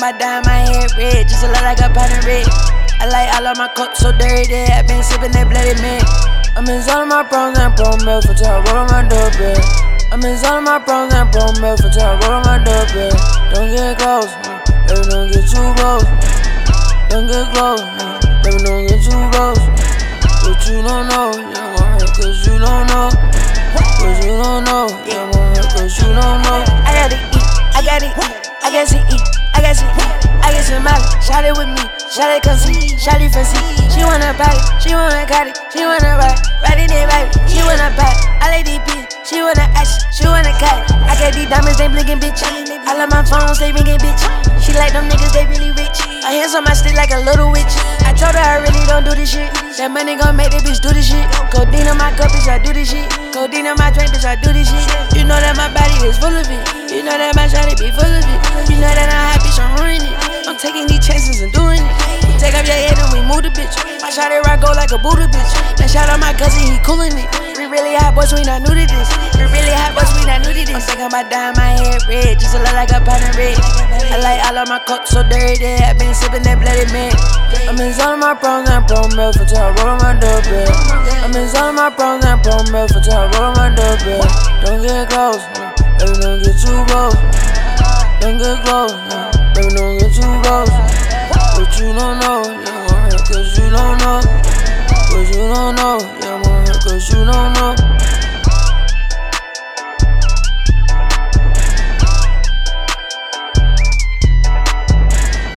my head red, just a lot like a pound red. I like all of my cups so dirty, I've been sipping that bloody man. I'm in all of my pros and pro milk for time, roll on my doorbell. I'm in all of my pros and pro milk for time, roll on my doorbell. Don't get close, baby, don't get too close. Don't get close, baby, don't get too close. But you don't know, you gon' hurt cause you don't know. Cause you don't know, you gon' hurt cause you don't know. I gotta eat, I gotta eat, I gotta eat, I gotta eat. I get some money, shot it with me, shot it come see, shot it fancy. She wanna buy it, she wanna cut it, she wanna ride, ride it in baby, she wanna buy it. I like bitches, she wanna ash, she wanna cut it. I got these diamonds, they blinking, bitch. I love my phones, they ringing, bitch. She like them niggas, they really rich. Her hands on my stick like a little witch. I told her I really don't do this shit. That money gon' make that bitch do this shit. Codeine on my cup, bitch, I do this shit. Codeine on my drink, bitch, I do this shit. You know that my body is full of it. You know that my shawty be full of it. You know that I'm happy, so I'm ruining it. I'm taking these chances and doing it. We take off your head and we move the bitch. My shawty rock go like a Buddha bitch. That shout out my cousin, he coolin' it. We really hot boys, we not new to this. We really hot boys, we not new to this. I'm thinking about dyeing my hair red, just to look like a pound red. I like all of my cups so dirty, I been sipping that bloody man. I'm in of my and pro milk for time, roll on my doorbell. I'm in of my and pro milk for time, roll on my doorbell. Don't get close, baby, don't get too close. Don't get close, baby, don't get too close. But you don't know, gon' hurt cause you don't know. Cause you don't know, yeah, I'm cause you don't know.